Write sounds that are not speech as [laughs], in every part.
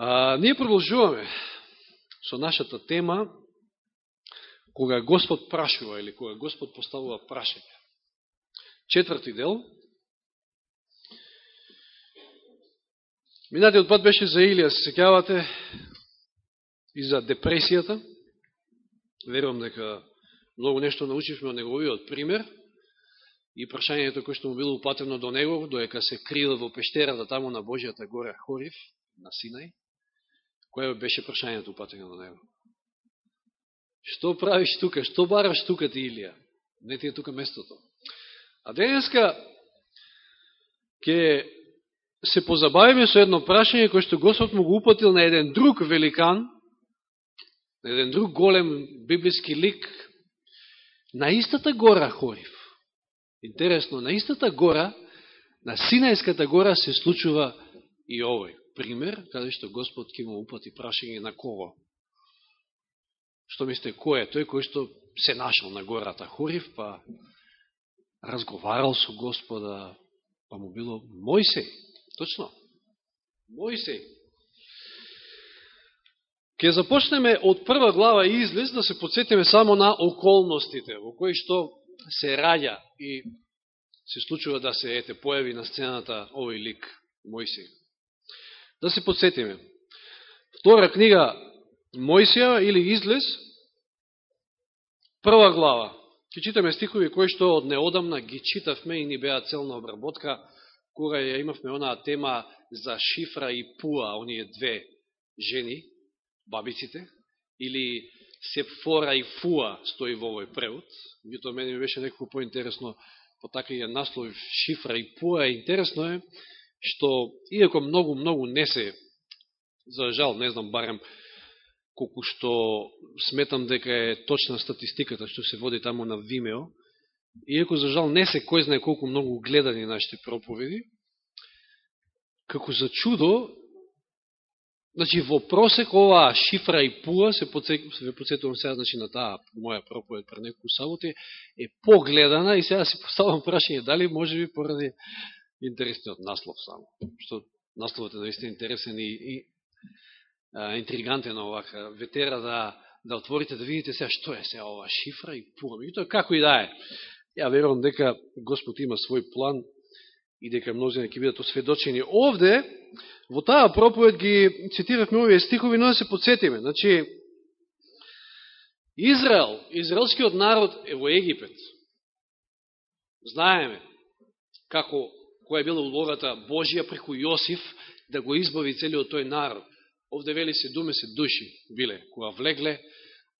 А, ние продолжуваме со нашата тема кога Господ прашува или кога Господ поставува прашање. Четврти дел. Минатиот пат беше за Илија, се секјавате, и за депресијата. Верувам дека многу нешто научивме од неговиот пример и прашањето кое што му било упатено до него, доека се крил во пештерата таму на Божијата гора Хорив, на Синај, Кој беше прашањето упатено на него? Што правиш тука? Што бараш тука ти, Илија? Не ти е тука местото. А денеска ќе се позабавиме со едно прашање кој што Господ му го упатил на еден друг великан, на еден друг голем библиски лик, на истата гора Хорив. Интересно, на истата гора, на Синајската гора се случува и овој пример, каде што Господ ќе му упати прашање на кого? Што мислите, кој е тој кој што се нашал на гората Хорив, па разговарал со Господа, па му било Мојсей, точно, Мојсей. Ке започнеме од прва глава и излез да се подсетиме само на околностите во кои што се раѓа и се случува да се ете појави на сцената овој лик Мојсей. Да се подсетиме. Втора книга Мојсија или Излез, прва глава. Ке читаме стихови кои што од неодамна ги читавме и ни беа целна обработка, кога ја имавме онаа тема за Шифра и Пуа, оние две жени, бабиците, или Сепфора и Фуа стои во овој превод. Меѓутоа мене ми беше некако поинтересно, потака ја насловив Шифра и Пуа. Интересно е, што, иако многу, многу не се, за жал, не знам, барем, колку што сметам дека е точна статистиката што се води таму на Vimeo, иако за жал не се кој знае колку многу гледани нашите проповеди, како за чудо, значи во просек оваа шифра и пуа, се, се подсетувам сега значи, на таа моја проповед пред некој саботи, е погледана и сега се поставам прашање дали може би поради интересниот наслов само. Што насловот е наистина интересен и, и а, интригантен овака. Ветера да, да отворите, да видите сега што е сега ова шифра и пуга. Меѓутоа, како и да е. Ја верувам дека Господ има свој план и дека мнозина ќе бидат осведочени. Овде, во таа проповед ги цитиравме овие стихови, но да се подсетиме. Значи, Израел, израелскиот народ е во Египет. Знаеме како која била улогата Божија преку Јосиф да го избави целиот тој народ. Овде вели се думе се души биле, која влегле.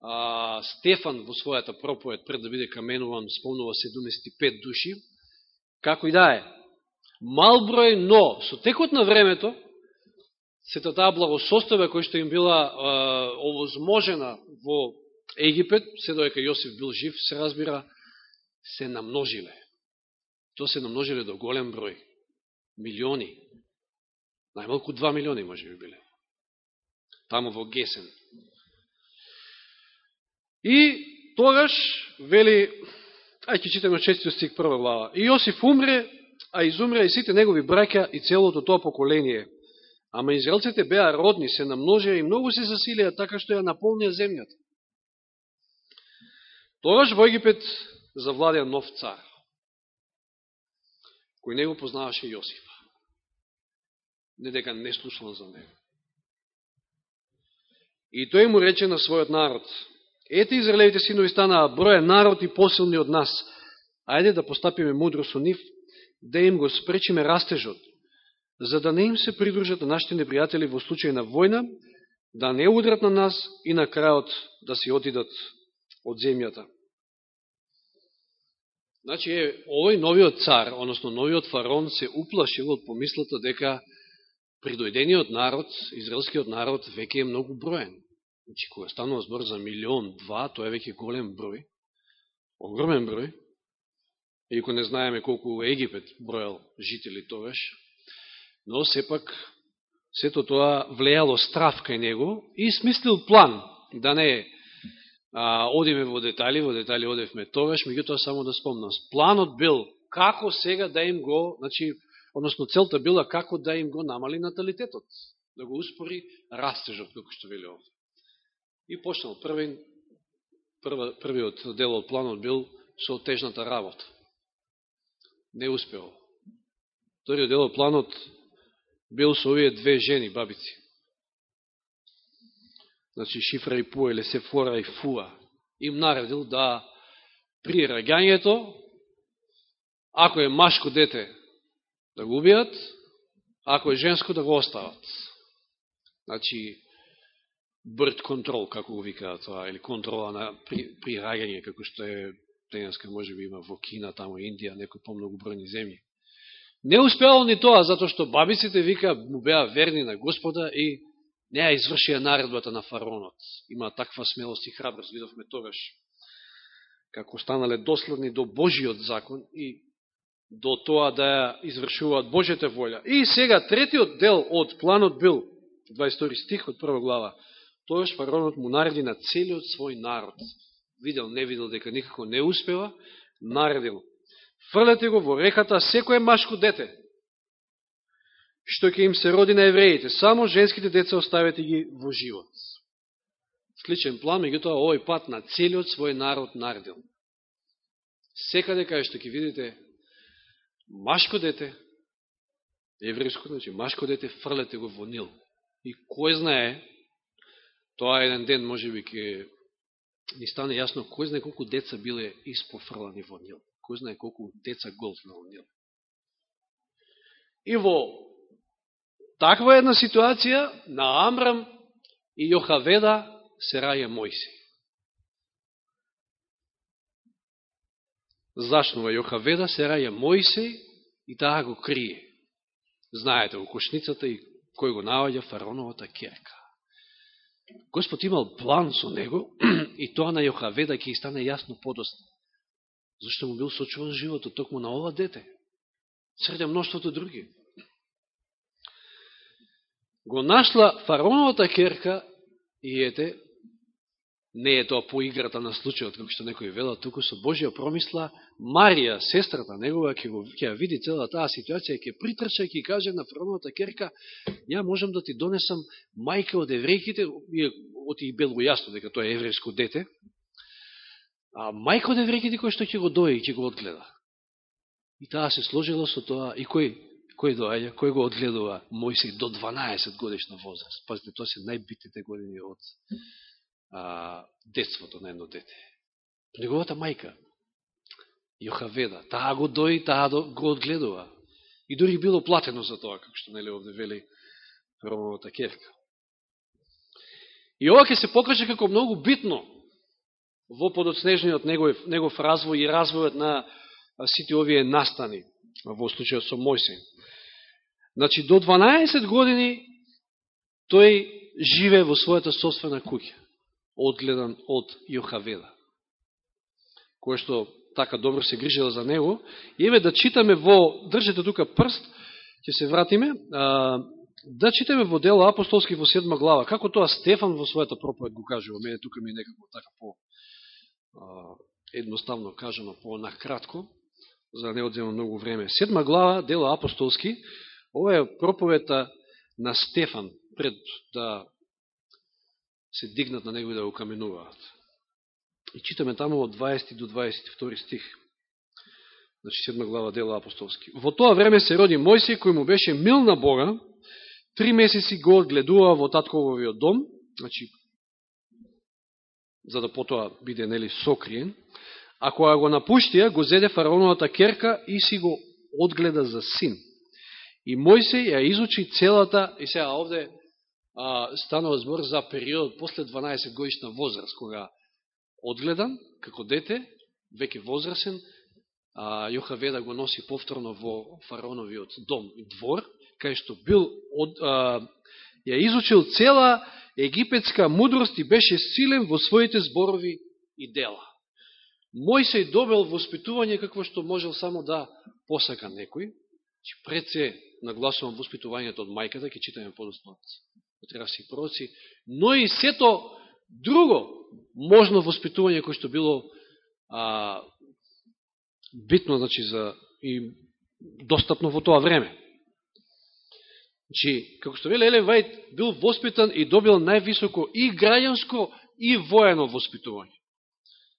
А, Стефан во својата проповед пред да биде каменуван спомнува 75 души. Како и да е. Мал број, но со текот на времето, сета таа благосостојба која што им била а, овозможена во Египет, се доека Јосиф бил жив, се разбира, се намножиле. То се намножиле до голем број. Милиони. Најмалку 2 милиони може би биле. Тамо во Гесен. И тогаш, вели, ај ќе читаме 6 стих прва глава. И Јосиф умре, а изумре и сите негови браќа и целото тоа поколение. Ама израелците беа родни, се намножија и многу се засилија, така што ја наполнија земјата. Тогаш во Египет завладеа нов цар кој не го познаваше Јосифа. Не дека не слушал за него. И тој му рече на својот народ, ете израелевите синови станаа броја народ и посилни од нас, ајде да постапиме мудро со нив, да им го спречиме растежот, за да не им се придружат на нашите непријатели во случај на војна, да не удрат на нас и на крајот да си отидат од земјата. Значи, овој новиот цар, односно новиот фарон, се уплашил од помислата дека придојдениот народ, израелскиот народ, веќе е многу броен. Значи, кога станува збор за милион, два, тоа е веќе голем број, огромен број, иако не знаеме колку Египет бројал жители тогаш, но сепак сето тоа влејало страф кај него и смислил план да не е а, одиме во детали, во детали одевме тогаш, меѓутоа само да спомнам. Планот бил како сега да им го, значи, односно целта била како да им го намали наталитетот. да го успори растежот, како што вели овде. И почнал првин, прва, првиот дел од планот бил со тежната работа. Не успео. Вториот дел од планот бил со овие две жени, бабици. Значи Шифра и Пуа или Сефора и Фуа. Им наредил да при раѓањето, ако е машко дете, да го убијат, ако е женско, да го остават. Значи, брд контрол, како го викаат тоа, или контрола на при, при раѓање, како што е денеска, може би има во Кина, тамо Индија, некои помногобројни земји. Не успеало ни тоа, затоа што бабиците, вика, му беа верни на Господа и не ја извршија наредбата на фаронот. Има таква смелост и храброст, видовме тогаш, како станале доследни до Божиот закон и до тоа да ја извршуваат Божјата волја. И сега третиот дел од планот бил, 22 стих од прва глава, тојаш фаронот му нареди на целиот свој народ. Видел, не видел дека никако не успева, наредил. Фрлете го во реката секој машко дете, што ќе им се роди на евреите. Само женските деца оставете ги во живот. Сличен план, меѓутоа овој пат на целиот свој народ наредил. Секаде кај што ќе видите машко дете, еврејско, значи машко дете, фрлете го во Нил. И кој знае, тоа еден ден може би ќе ни стане јасно, кој знае колку деца биле испофрлани во Нил. Кој знае колку деца голф на Нил. И во таква една ситуација на Амрам и Јохаведа се раја Мојси. Зашнува Јохаведа, се раја Мојси и таа го крие. Знаете, окушницата и кој го наваѓа фароновата керка. Господ имал план со него [clears throat] и тоа на Јохаведа ќе стане јасно подосно. Зашто му бил сочуван животот токму на ова дете. Среде мноштвото други. Го нашла фараоновата керка и ете, не е тоа по играта на случајот, како што некој вела, туку со Божија промисла, Марија, сестрата негова, ќе, го, ќе ја види цела таа ситуација, ќе притрча и ќе каже на фараоновата керка, ја можам да ти донесам мајка од еврејките, оти и бело јасно дека тоа е еврејско дете, а мајка од еврејките кој што ќе го дои и ќе го одгледа. И таа се сложила со тоа, и кој, кој доаѓа, кој го одгледува Мојсей до 12 годишна возраст. Пазите, тоа се најбитните години од а, детството на едно дете. Неговата мајка, Јохаведа, таа го дои, таа го одгледува. И дори било платено за тоа, како што нели овде вели Ромовата керка. И ова ќе се покаже како многу битно во подоцнежниот негов, негов развој и развојот на сите овие настани во случајот со Мојсей. Значи, до 12 години тој живе во својата собствена куќа одгледан од Јохаведа, кој што така добро се грижела за него. И еве да читаме во, држете тука прст, ќе се вратиме, а, да читаме во дело апостолски во 7 глава, како тоа Стефан во својата проповед го кажува, мене тука ми е некако така по а, едноставно кажано, по накратко, за да не одзема многу време. Седма глава, дело апостолски, ова е проповета на Стефан, пред да се дигнат на него и да го каменуваат. И читаме таму од 20 до 22 стих. Значи, 7 глава дела апостолски. Во тоа време се роди Мојсей, кој му беше мил на Бога, три месеци го одгледува во татковиот дом, значи, за да потоа биде, нели, сокриен, а која го напуштија, го зеде фараоновата керка и си го одгледа за син. И Мојсей ја изучи целата, и сега овде а, станува збор за период после 12 годишна возраст, кога одгледан, како дете, веќе возрасен, а, Јохаведа го носи повторно во фараоновиот дом и двор, кај што бил од, а, ја изучил цела египетска мудрост и беше силен во своите зборови и дела. Мојсей добил воспитување какво што можел само да посака некој, пред се нагласувам воспитувањето од мајката, ќе читаме подосно треба си пророци, но и сето друго можно воспитување кое што било а, битно значи, за, и достапно во тоа време. Значи, како што вели Елен Вајд, бил воспитан и добил највисоко и граѓанско и воено воспитување.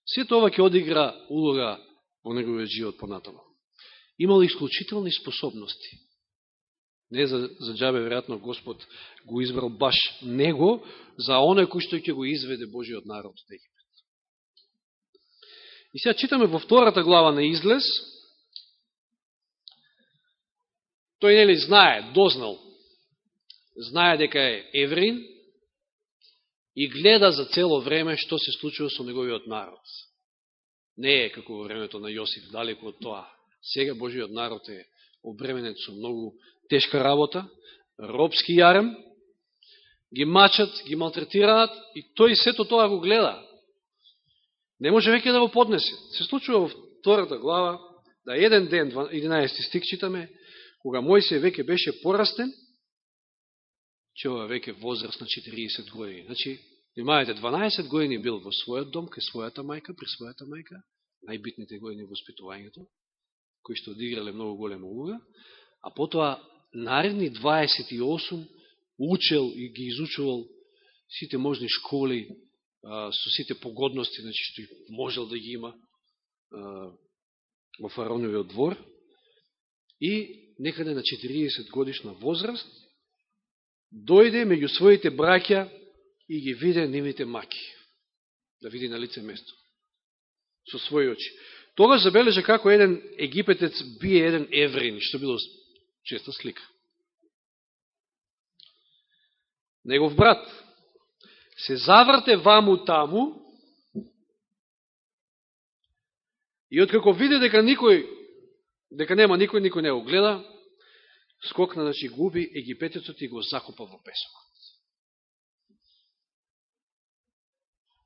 Сето ова ќе одигра улога во неговиот живот понатаму. Имал исклучителни способности. Не за, за джабе, веројатно Господ го избрал баш него, за оној кој што ќе го изведе Божиот народ од Египет. И сега читаме во втората глава на Излез, тој нели знае, дознал, знае дека е еврин и гледа за цело време што се случува со неговиот народ. Не е како во времето на Јосиф, далеко од тоа. Сега Божиот народ е обременен со многу тешка работа, робски јарем, ги мачат, ги малтретираат и тој сето тоа го гледа. Не може веќе да го поднесе. Се случува во втората глава, да еден ден, 11 стик читаме, кога Мојсе веќе беше порастен, че ова веќе возраст на 40 години. Значи, внимавајте, 12 години бил во својот дом, кај својата мајка, при својата мајка, најбитните години во воспитувањето, кои што одиграле многу голема улога, а потоа наредни 28 учел и ги изучувал сите можни школи, со сите погодности, значи, што можел да ги има во фараоновиот двор, и некаде на 40 годишна возраст, дојде меѓу своите браќа и ги виде нивните маки. Да види на лице место. Со своји очи. Тогаш забележа како еден египетец бие еден еврин, што било честа слика. Негов брат се заврте ваму таму и откако виде дека никој, дека нема никој, никој не го гледа, скокна, значи, губи египетецот и го закопа во песокот.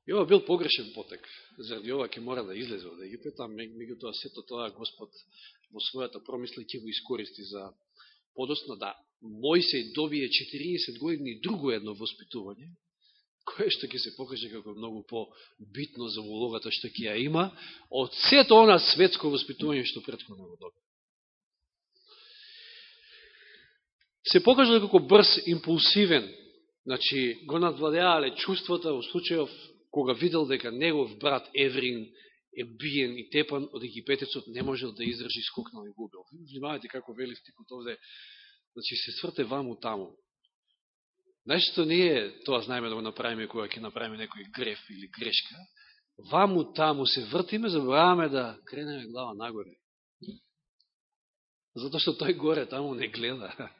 И ова бил погрешен потек. Заради ова ќе мора да излезе од Египет, а меѓу тоа сето тоа Господ во својата промисла ќе го искористи за подосно да Мојсей добие 40 години друго едно воспитување, кое што ќе се покаже како многу по-битно за улогата што ќе ја има, од сето она светско воспитување што предходно го добие. се покажа како брз, импулсивен, значи го надвладеале чувствата во случајов кога видел дека негов брат Еврин е биен и тепан од египетецот, не можел да издржи скокнал и губил. Внимавате како вели стикот овде, значи се сврте ваму таму. Најшто не е тоа знаеме да го направиме кога ќе направиме некој греф или грешка. Ваму таму се вртиме, забраваме да кренеме глава нагоре. Зато што тој горе таму не гледа. [laughs]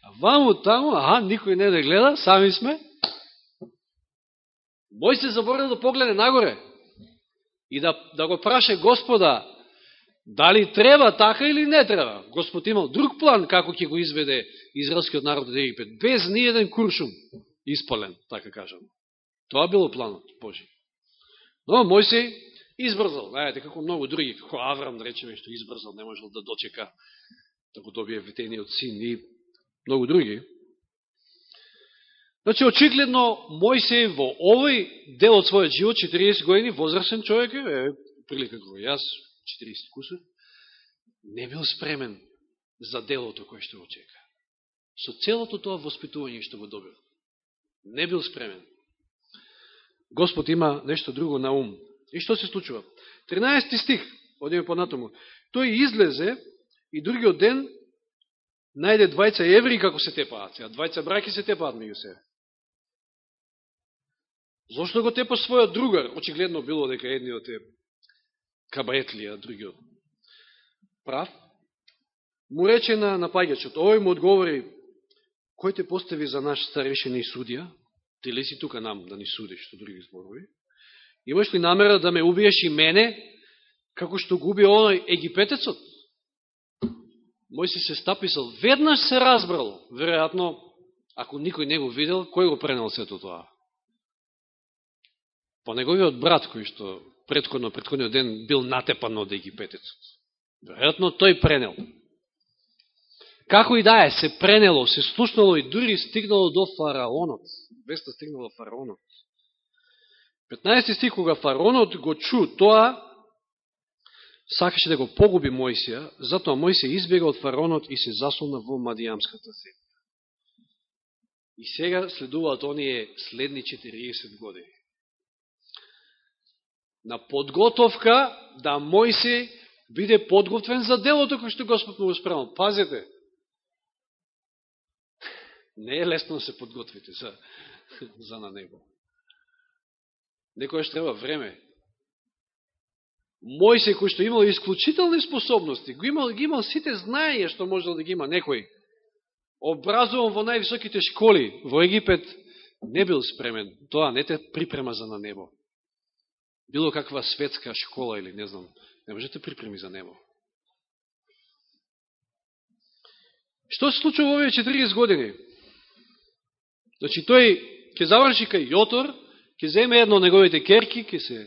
А ваму таму, аха, никој не да гледа, сами сме. Бој се заборил да погледне нагоре и да, да го праше Господа дали треба така или не треба. Господ имал друг план како ќе го изведе израелскиот народ од Египет, без ни еден куршум испален, така кажам. Тоа било планот Божи. Но Мојсей избрзал, знаете, како многу други, како Аврам, да речеме, што избрзал, не можел да дочека да го добие ветениот син и многу други. Значи, очигледно, Мојсеј во овој дел од својот живот, 40 години, возрастен човек е, прилика како јас, 40 кусор, не бил спремен за делото кое што го чека. Со целото тоа воспитување што го добил. Не бил спремен. Господ има нешто друго на ум. И што се случува? 13 стих, одиме понатому. Тој излезе и другиот ден најде двајца еври како се тепаат. Сега двајца браки се тепаат меѓу се. Зошто го тепа својот другар? Очигледно било дека едниот е кабаетлија другиот прав. Му рече на напаѓачот, овој му одговори, кој те постави за наш старешен и судија? Ти ли си тука нам да ни судиш, што други зборови? Имаш ли намера да ме убиеш и мене, како што губи оној египетецот? Мојси се стаписал, веднаш се разбрало, веројатно, ако никој не го видел, кој го пренел сето тоа? По неговиот брат, кој што предходно, предходниот ден бил натепан од египетецот. Веројатно тој пренел. Како и да е, се пренело, се слушнало и дури стигнало до фараонот. Веста стигнало фараонот. 15 стих, кога фараонот го чу тоа, сакаше да го погуби Мојсија, затоа Мојсија избега од фараонот и се засолна во Мадијамската земја. И сега следуваат оние следни 40 години. На подготовка да Мојси биде подготвен за делото кој што Господ му го спремал. Пазете, не е лесно да се подготвите за, за на него. Некојаш треба време. Мојсе кој што имал исклучителни способности, го имал, ги имал сите знаење што можел да ги има некој, образуван во највисоките школи во Египет, не бил спремен. Тоа не те припрема за на небо. Било каква светска школа или не знам, не можете припреми за небо. Што се случува овие 40 години? Значи, тој ќе заврши кај Јотор, ќе земе едно од неговите керки, ќе се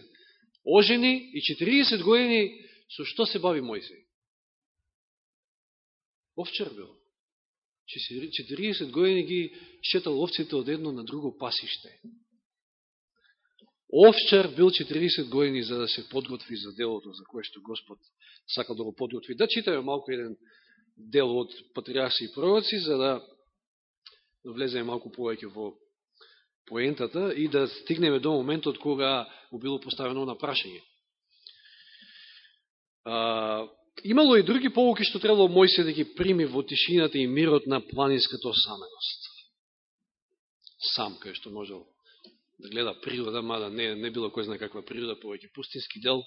ожени и 40 години со што се бави Мојсей? Овчар бил. 40 години ги шетал овците од едно на друго пасиште. Овчар бил 40 години за да се подготви за делото за кое што Господ сакал да го подготви. Да читаме малко еден дел од патриарси и пророци, за да влеземе малку повеќе во поентата и да стигнеме до моментот кога му било поставено на прашање. А, имало и други полуки што требало Мојсе да ги прими во тишината и мирот на планинската осаменост. Сам, кај што можел да гледа природа, мада не, не било кој знае каква природа, повеќе пустински дел,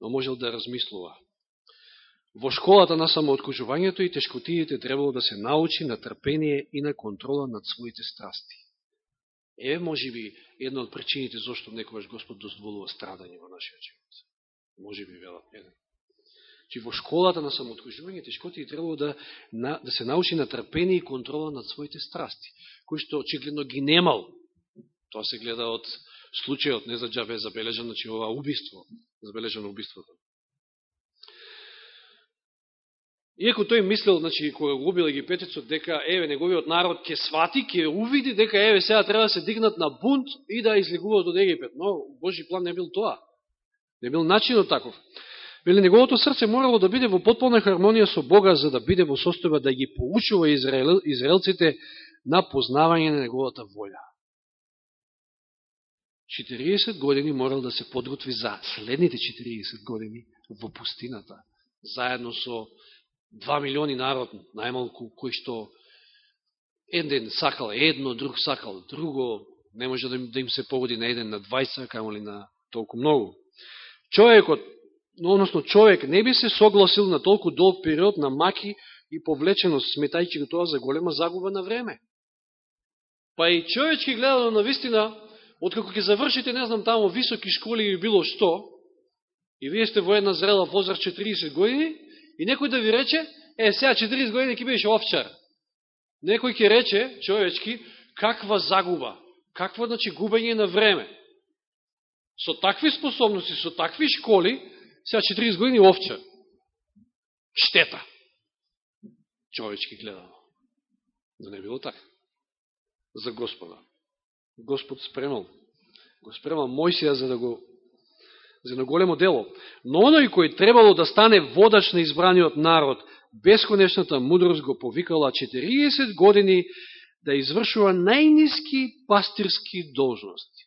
но можел да размислува. Во школата на самооткажувањето и тешкотиите требало да се научи на трпение и на контрола над своите страсти. Е, може би, една од причините зашто некојаш Господ дозволува страдање во нашиот живот. Може би, велат, еден. Чи значи, во школата на самооткажување тешкотиите требало да, на, да се научи на трпение и контрола над своите страсти, кои што очигледно ги немал. Тоа се гледа од случајот, не за джабе забележено, че значи ова убиство, забележено убиството. Иако тој мислел, значи, кога го убил египетецот, дека, еве, неговиот народ ќе свати, ќе увиди, дека, еве, сега треба да се дигнат на бунт и да излегуваат од Египет. Но, Божи план не бил тоа. Не бил начинот таков. Вели, неговото срце морало да биде во потполна хармонија со Бога, за да биде во состојба да ги поучува Израел, израелците на познавање на неговата волја. 40 години морал да се подготви за следните 40 години во пустината, заедно со два милиони народ, најмалку, кој што еден сакал едно, друг сакал друго, не може да им, да им се погоди на еден, на двајца, камо ли на толку многу. Човекот, односно човек, не би се согласил на толку долг период на маки и повлеченост, сметајќи го тоа за голема загуба на време. Па и човечки гледано на вистина, откако ќе завршите, не знам, тамо високи школи или било што, и вие сте во една зрела возраст 40 години, И некој да ви рече, е, сега 40 години ќе бидеш овчар. Некој ќе рече, човечки, каква загуба, какво значи губење на време. Со такви способности, со такви школи, сега 40 години овчар. Штета. Човечки гледано. Да не било така. За Господа. Господ спремал. Го спремал Мојсија за да го за едно големо дело. Но оној кој требало да стане водач на избраниот народ, бесконечната мудрост го повикала 40 години да извршува најниски пастирски должности.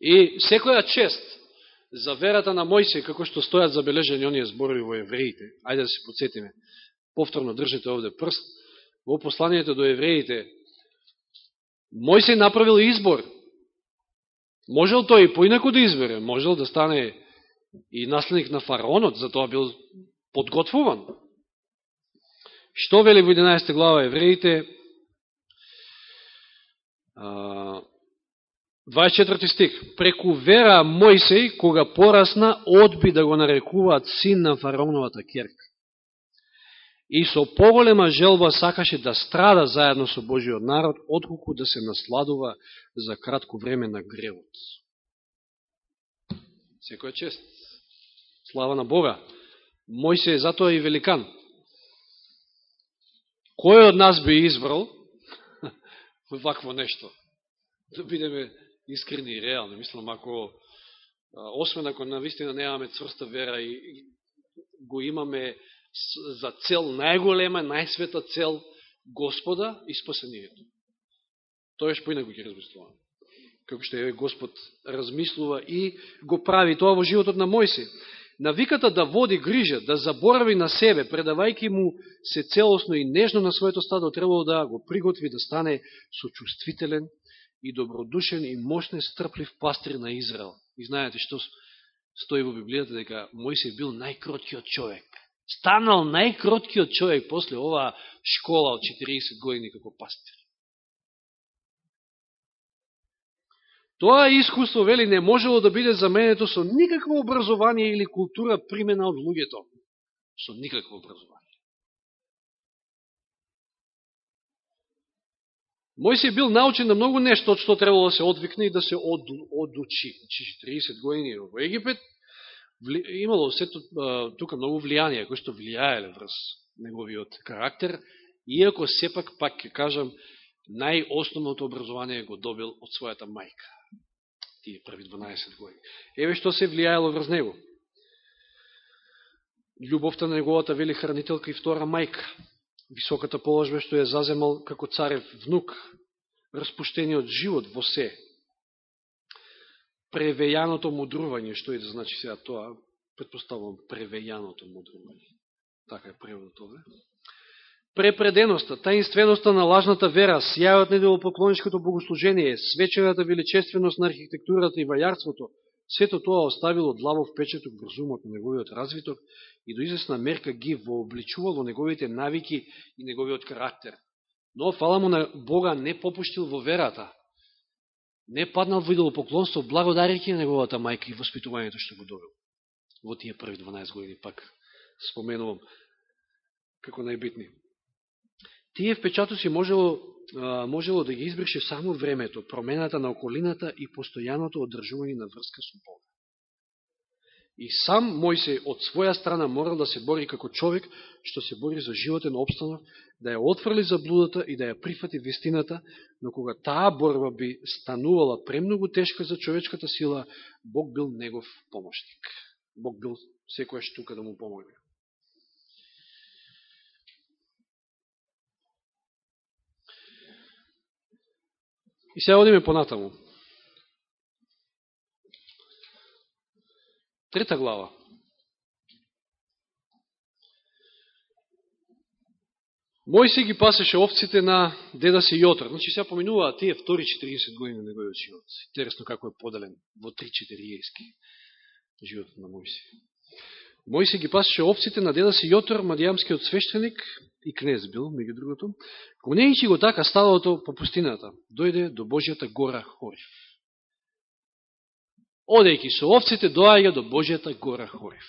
И секоја чест за верата на Мојсија, како што стојат забележени оние зборови во евреите, ајде да се подсетиме, повторно држите овде прст, во посланието до евреите, Мојсей направил избор, Можел тој и поинако да избере, можел да стане и наследник на фараонот, за тоа бил подготвуван. Што вели во 11 глава евреите? 24 стих. Преку вера Мојсей, кога порасна, одби да го нарекуваат син на фараоновата керка и со поголема желба сакаше да страда заедно со Божиот народ, отколку да се насладува за кратко време на гревот. Секоја чест. Слава на Бога. Мој се е затоа и великан. Кој од нас би избрал [laughs] вакво нешто? Да бидеме искрени и реални. Мислам, ако освен ако не немаме цврста вера и го имаме за цел најголема, најсвета цел Господа и спасението. Тоа е поинако ќе размислуваме. Како што е Господ размислува и го прави тоа во животот на Мојси. Навиката да води грижа, да заборави на себе, предавајки му се целосно и нежно на своето стадо, требало да го приготви да стане сочувствителен и добродушен и мощен стрплив пастир на Израел. И знаете што стои во Библијата, дека Мојсе бил најкроткиот човек. Станал најкроткиот човек после оваа школа од 40 години како пастир. Тоа искуство, вели, не можело да биде заменето со никакво образование или култура примена од луѓето. Со никакво образование. Мојсија бил научен на многу нешто од што требало да се одвикне и да се од, одучи. Значи, 40 години во Египет имало сето тука многу влијанија кои што влијаеле врз неговиот карактер, иако сепак, пак ќе кажам, најосновното образование го добил од својата мајка тие први 12 години. Еве што се влијаело врз него. Љубовта на неговата вели хранителка и втора мајка, високата положба што ја заземал како царев внук, распуштениот живот во се, превејаното мудрување, што и да значи сега тоа, предпоставувам превејаното мудрување. Така е преводот овде препреденоста, таинственоста на лажната вера, сјајот на поклоничкото богослужение, свечената величественост на архитектурата и вајарството, сето тоа оставило длавов печеток врз умот на неговиот развиток и до изясна мерка ги вообличувало неговите навики и неговиот карактер. Но, фала му на Бога, не попуштил во верата, не паднал во идолопоклонство, благодарики на неговата мајка и воспитувањето што го добил. Во тие први 12 години, пак споменувам, како најбитни. Тие впечатоци можело, можело да ги избрише само времето, промената на околината и постојаното одржување на врска со Бога. И сам Мојсе од своја страна морал да се бори како човек што се бори за животен обстанок, да ја отфрли заблудата и да ја прифати вистината, но кога таа борба би станувала премногу тешка за човечката сила, Бог бил негов помошник. Бог бил секоја штука да му помогне. И сега одиме понатаму. Трета глава. Мојсе ги пасеше овците на деда си Јотар. Значи сега поминуваат тие втори 40 години на неговиот живот. Интересно како е поделен во 3-4-ски живот на Мојсе. Мојсе ги пасеше овците на деда си Јотар, мадијамскиот свештеник и кнез бил, меѓу другото. Конејќи го така ставалото по пустината, дојде до Божијата гора Хорив. Одејќи со овците, доаѓа до Божијата гора хорев.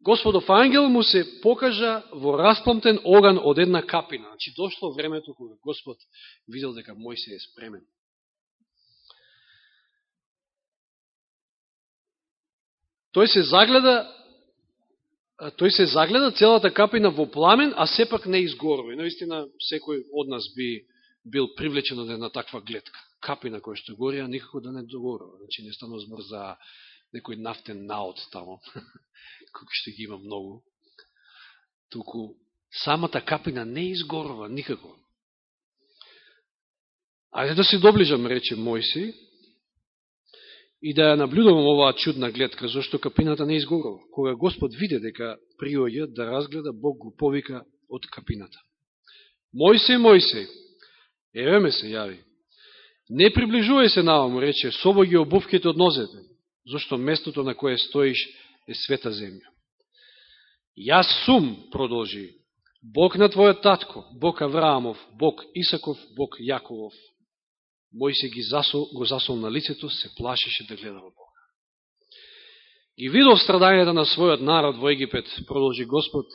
Господов ангел му се покажа во распламтен оган од една капина. Значи, дошло времето кога Господ видел дека мој се е спремен. Тој се загледа тој се загледа целата капина во пламен, а сепак не изгорува. И наистина секој од нас би бил привлечен од една таква гледка. Капина која што гори, а никако да не догорува. Значи не станува збор за некој нафтен наот тамо, [laughs] кој што ги има многу. Туку самата капина не изгорува никако. Ајде да се доближам, рече Мојси, и да ја наблюдувам оваа чудна гледка, зашто капината не изгорува. Кога Господ виде дека приоѓа да разгледа, Бог го повика од капината. Мојсе, Мојсе, еве ме се јави. Не приближувај се наваму, рече, собо ги обувките од нозете, зашто местото на кое стоиш е света земја. Јас сум, продолжи, Бог на твојот татко, Бог Авраамов, Бог Исаков, Бог Јаковов, Мојсе ги засол, го засол на лицето, се плашеше да гледа во Бога. И видов страдањата на својот народ во Египет, продолжи Господ,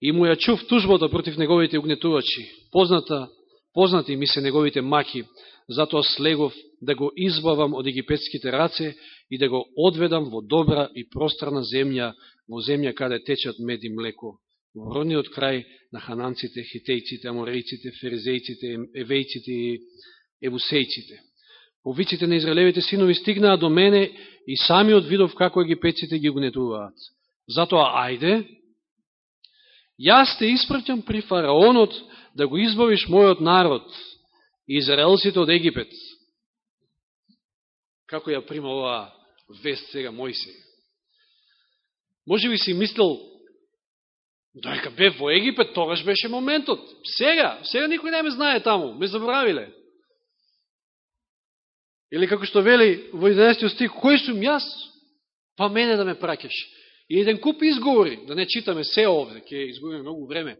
и му ја чув тужбата против неговите угнетувачи. Позната, познати ми се неговите маки, затоа слегов да го избавам од египетските раце и да го одведам во добра и пространа земја, во земја каде течат мед и млеко, во родниот крај на хананците, хитејците, аморејците, ферезејците, евејците и евусејците. Повиците на израелевите синови стигнаа до мене и самиот видов како египетците ги гнетуваат. Затоа ајде Јас те испратјам при фараонот да го избавиш мојот народ, израелците од Египет. Како ја прима оваа вест сега Мојсей? Може би си мислил, дека бе во Египет, тогаш беше моментот. Сега, сега никој не ме знае таму, ме забравиле. Или како што вели во 11 стих, кој сум јас? Па мене да ме праќаш. И еден куп изговори, да не читаме се овде, ќе изгубиме многу време.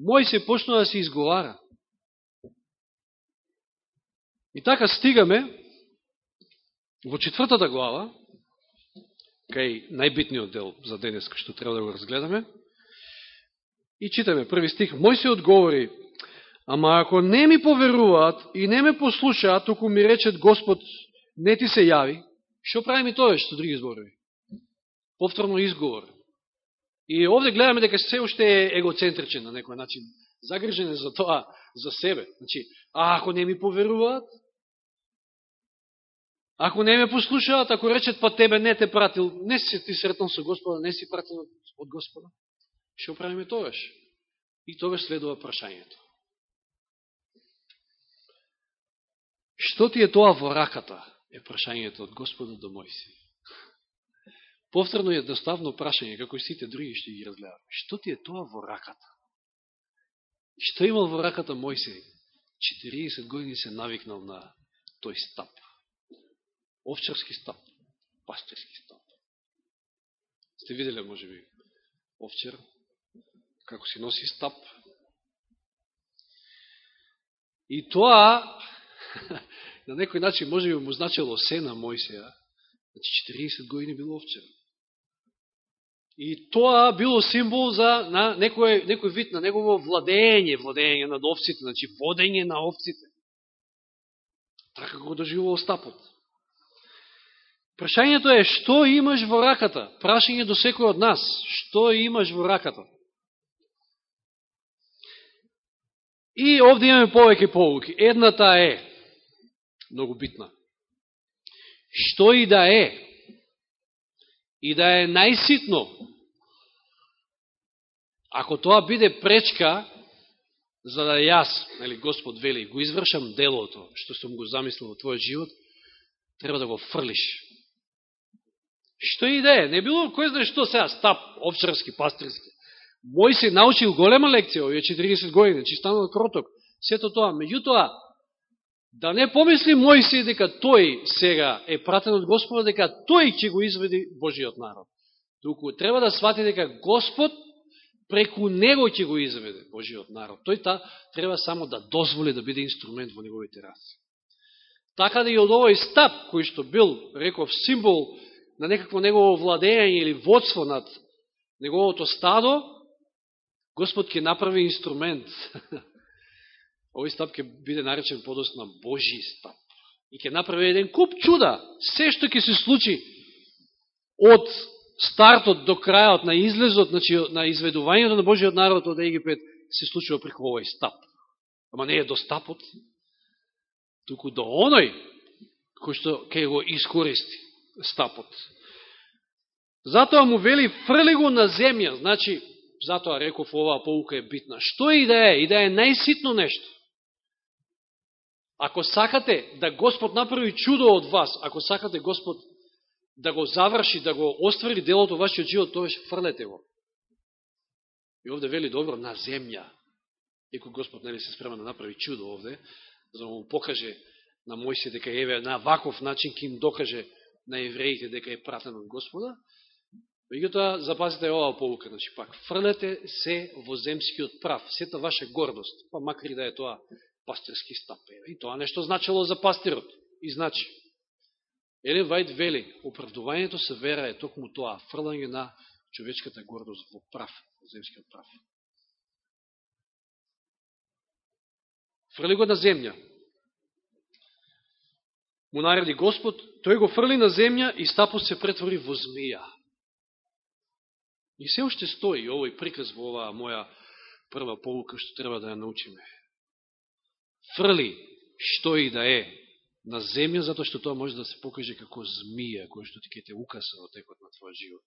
Мој се почна да се изговара. И така стигаме во четвртата глава, кај најбитниот дел за денес, што треба да го разгледаме, и читаме први стих. Мој се одговори, Ама ако не ми поверуваат и не ме послушаат, току ми речет Господ, не ти се јави, што прави ми тоа, што други зборови? Повторно изговор. И овде гледаме дека се уште е егоцентричен на некој начин. загрижен за тоа, за себе. Значи, а ако не ми поверуваат, ако не ме послушаат, ако речат, па тебе не те пратил, не си ти сретнал со Господа, не си пратил од Господа, што правиме тогаш? И тогаш следува прашањето. Што ти е тоа во раката? Е прашањето од Господа до Мојси. Повторно е доставно прашање, како и сите други што ги разгледаме. Што ти е тоа во раката? Што имал во раката Мојси? 40 години се навикнал на тој стап. Овчарски стап, пастерски стап. Сте виделе, може би, овчар, како си носи стап. И тоа [laughs] на некој начин може би му значило се на Мојсеја, значи 40 години бил овчар. И тоа било символ за на некој, некој вид на негово владење, владење над овците, значи водење на овците. Така го доживувал стапот. Прашањето е, што имаш во раката? Прашање до секој од нас. Што имаш во раката? И овде имаме повеќе полуки. Едната е, многу битна. Што и да е, и да е најситно, ако тоа биде пречка, за да јас, нели, Господ вели, го извршам делото, што сум го замислил во твојот живот, треба да го фрлиш. Што и да е, не било кој знае што сега, стап, овчарски, пастирски. Мој се научил голема лекција, овие 40 години, значи че станал кроток, сето тоа. Меѓутоа, Да не помисли мој се дека тој сега е пратен од Господа, дека тој ќе го изведи Божиот народ. Туку треба да свати дека Господ преку него ќе го изведе Божиот народ. Тој та треба само да дозволи да биде инструмент во неговите раци. Така да и од овој стап, кој што бил, реков, символ на некакво негово владење или водство над неговото стадо, Господ ќе направи инструмент [laughs] овој стап ќе биде наречен подосна Божи стап. И ќе направи еден куп чуда. Се што ќе се случи од стартот до крајот на излезот, значи на изведувањето на Божиот народ од Египет, се случува преку овој стап. Ама не е до стапот, туку до оној кој што ќе го искористи стапот. Затоа му вели фрли го на земја, значи, затоа реков оваа поука е битна. Што и да е, и да е најситно нешто. Ако сакате да Господ направи чудо од вас, ако сакате Господ да го заврши, да го оствари делото вашиот живот, тоа ќе фрлете го. И овде вели добро на земја. Ико Господ нели се спрема да направи чудо овде, за да му покаже на Мојсија дека еве на ваков начин ќе им докаже на евреите дека е пратен од Господа. Меѓутоа, запазите оваа полука, значи пак, фрлете се во земскиот прав, сета ваша гордост, па макар и да е тоа пастирски стап. И тоа нешто значило за пастирот. И значи, Елен Вајд вели, оправдувањето се вера е токму тоа, фрлање на човечката гордост во прав, во земскиот прав. Фрли го на земја. Му нареди Господ, тој го фрли на земја и стапот се претвори во змија. И се уште стои овој приказ во оваа моја прва полука што треба да ја научиме фрли што и да е на земја, затоа што тоа може да се покаже како змија, која што ти ке те укаса во текот на твоја живот.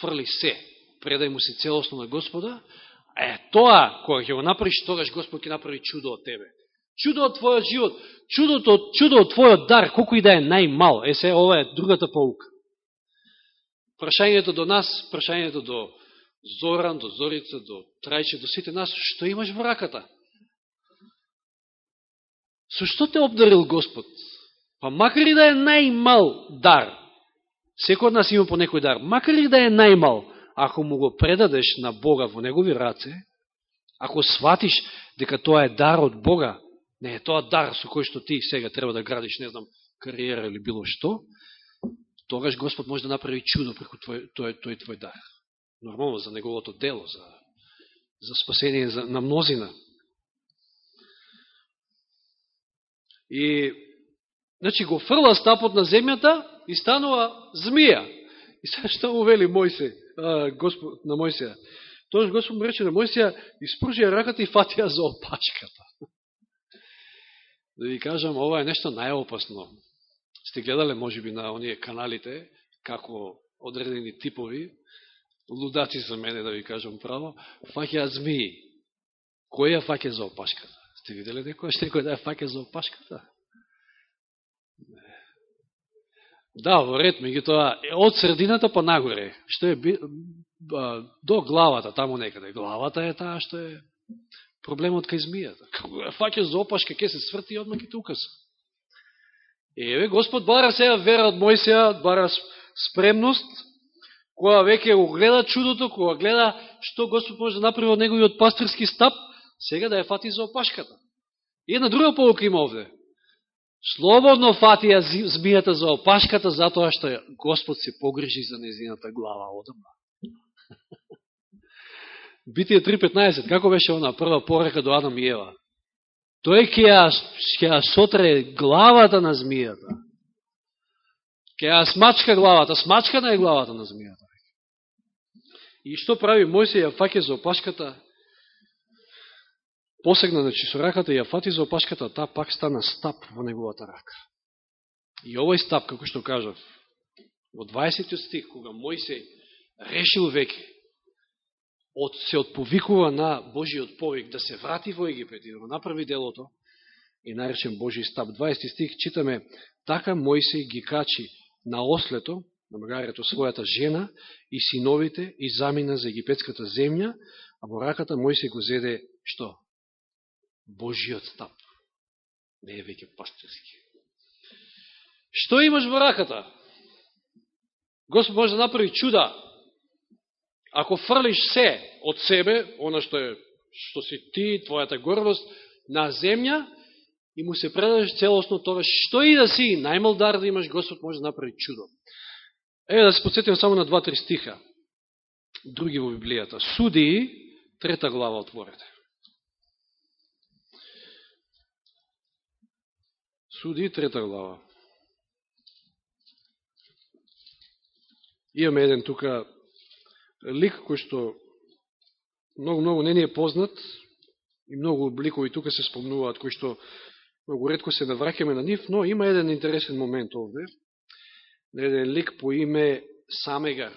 Фрли се предај му се целосно на Господа, е, тоа, која ќе го направиш, тогаш Господ ќе направи чудо од тебе. Чудо од твојот живот, чудото, чудо од твојот дар, колку и да е најмал. Е, се, ова е другата паука. Прашањето до нас, прашањето до Зоран, до Зорица, до Трајче, до сите нас, што имаш во раката? Со што те обдарил Господ? Па макар и да е најмал дар, секој од нас има по некој дар, макар и да е најмал, ако му го предадеш на Бога во негови раце, ако сватиш дека тоа е дар од Бога, не е тоа дар со кој што ти сега треба да градиш, не знам, кариера или било што, тогаш Господ може да направи чудо преку тој, тој, тој твој дар. Нормално за неговото дело, за, за спасение за, на мнозина. И, значи, го фрла стапот на земјата и станува змија. И сега што му вели Мојсе, а, Господ, на Мојсија? Тоа Господ му рече на Мојсија, испружија раката и фатија за опачката. Да ви кажам, ова е нешто најопасно. Сте гледале, може би, на оние каналите, како одредени типови, лудаци за мене, да ви кажам право, фаќаат змии. Кој ја фаќа за опашката? Сте виделе некој што некој да ја фаќа за опашката? Да, во ред, тоа од средината па нагоре, што е до главата, таму некаде. Главата е таа што е проблемот кај змијата. [laughs] Како ја фаќа за опашка, ке се сврти и маки тука тукаса. Еве, Господ бара сега вера од Мојсија, бара спремност, која веќе го гледа чудото, која гледа што Господ може да направи од неговиот пастирски стап, сега да ја фати за опашката. И една друга полука има овде. Слободно фати ја змијата за опашката, затоа што Господ се погрижи за незината глава одамна. Битие 3.15, како беше она прва порека до Адам и Ева? Тој ќе ја, ќе ја сотре главата на змијата. Ќе ја смачка главата, смачкана е главата на змијата. И што прави Мојсе ја факе за опашката, посегна на чисораката и ја фати за опашката, таа пак стана стап во неговата рака. И овој стап, како што кажав, во 20 стих, кога Мојсе решил веќе од, се отповикува на Божиот повик да се врати во Египет и да го направи делото, и наречен Божи стап. 20 стих читаме, така Мојсей ги качи на ослето, на магарето својата жена и синовите и замина за египетската земја, а во раката Мојсей го зеде што? Божиот стап. Не е веќе пастирски. Што имаш во раката? Господ може да направи чуда, Ако фрлиш се од себе, она што е што си ти, твојата гордост, на земја, и му се предадеш целосно тоа, што и да си, најмал дар да имаш, Господ може да направи чудо. Еве да се подсетим само на два-три стиха, други во Библијата. Суди, трета глава отворете. Суди, трета глава. Имаме еден тука лик кој што многу-многу не ни е познат и многу ликови тука се спомнуваат кои што многу редко се навраќаме на нив, но има еден интересен момент овде. Еден лик по име Самегар.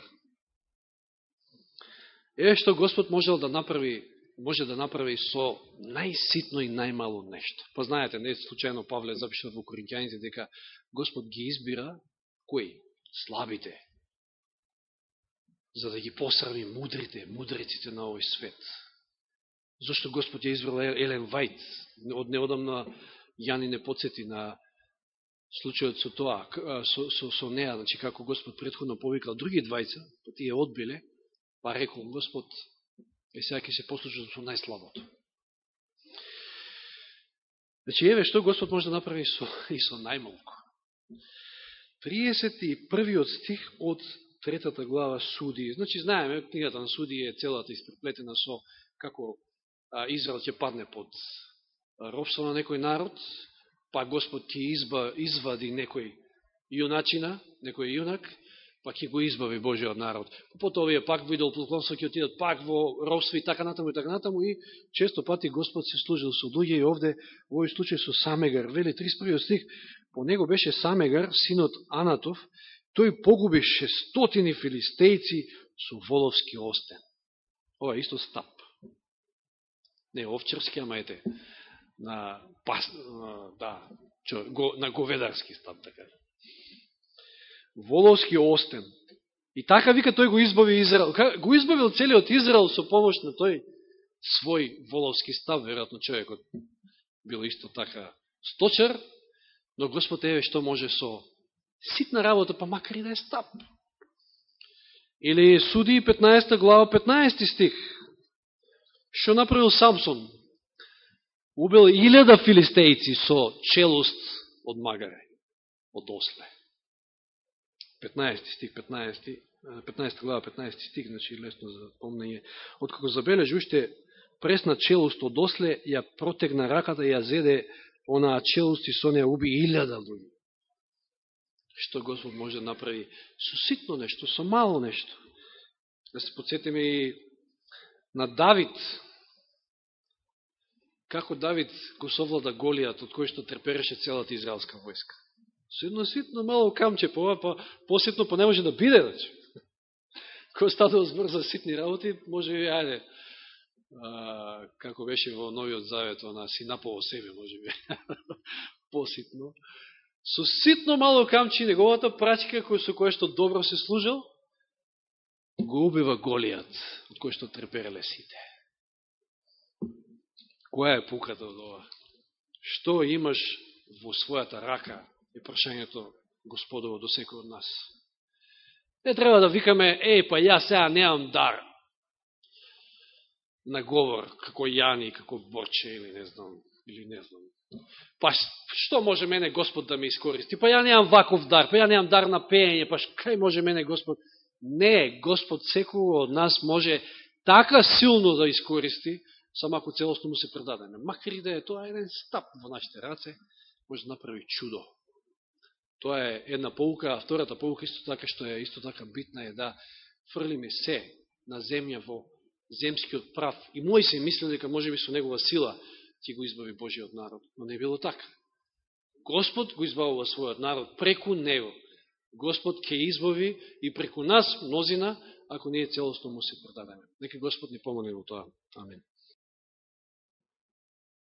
Е што Господ можел да направи може да направи со најситно и најмало нешто. Па знаете, не случајно Павле запишува во Коринќаните дека Господ ги избира кои? Слабите, за да ги посрами мудрите, мудреците на овој свет. Зошто Господ ја избрал Елен Вајт? Од неодамна Јани не подсети на случајот со тоа, со, со, со неа, значи како Господ предходно повикал други двајца, па тие одбиле, па рекол Господ, е сега ќе се послужат со најслабото. Значи, еве што Господ може да направи со, [laughs] и со најмалко. 31 стих од третата глава суди. Значи, знаеме, книгата на суди е целата испреплетена со како Израел ќе падне под робство на некој народ, па Господ ќе изба, извади некој јуначина, некој јунак, па ќе го избави Божиот народ. Потоа овие пак во идолопоклонство ќе отидат пак во робство и така натаму и така натаму и често пати Господ се служил со луѓе и овде во овој случај со Самегар. Вели 31 стих, по него беше Самегар, синот Анатов, тој погуби шестотини филистејци, со воловски остен. Ова е исто стап. Не овчарски, ама ете, на, пас, да, чо, го, на говедарски стап, така. Воловски остен. И така вика тој го избави Израел. Го избавил целиот Израел со помош на тој свој воловски став, веројатно човекот бил исто така сточар, но Господ еве што може со ситна работа, па макар и да е стап. Или Суди 15 глава 15 стих. Што направил Самсон? Убил илјада филистејци со челуст од магаре, од осле. 15 стих, 15, 15 глава, 15 стих, значи лесно за помнење. Откако забележи уште пресна челуст од осле, ја протегна раката и ја зеде онаа челуст и со неја уби илјада луѓе што Господ може да направи со ситно нешто, со мало нешто. Да се подсетиме и на Давид, како Давид го совлада Голијат, од кој што трепереше целата израелска војска. Со едно ситно мало камче, по па посетно па не може да биде, значи. [laughs] Кој стадува збор за ситни работи, може и ајде, а, како беше во Новиот Завет, она си напово себе, може би, [laughs] поситно со ситно мало камчи неговата прачка, кој со која што добро се служил, го убива Голијат, од кој што трепереле сите. Која е пуката од ова? Што имаш во својата рака е прашањето Господово до секој од нас. Не треба да викаме, е, па ја сега неам дар на говор, како Јани, како Борче или не знам, или не знам, Па што може мене Господ да ме искористи? Па ја неам ваков дар, па ја неам дар на пеење, па кај може мене Господ? Не, Господ секој од нас може така силно да искористи, само ако целосно му се предадеме. Макар и да е тоа еден стап во нашите раце, може да направи чудо. Тоа е една полука, а втората полука исто така што е исто така битна е да фрлиме се на земја во земскиот прав. И мој се мисли дека може би со негова сила ќе го избави Божиот народ. Но не било така. Господ го избавува својот народ преку него. Господ ќе избави и преку нас мнозина, ако ние целосно му се предадеме. Нека Господ ни помоне во тоа. Амин.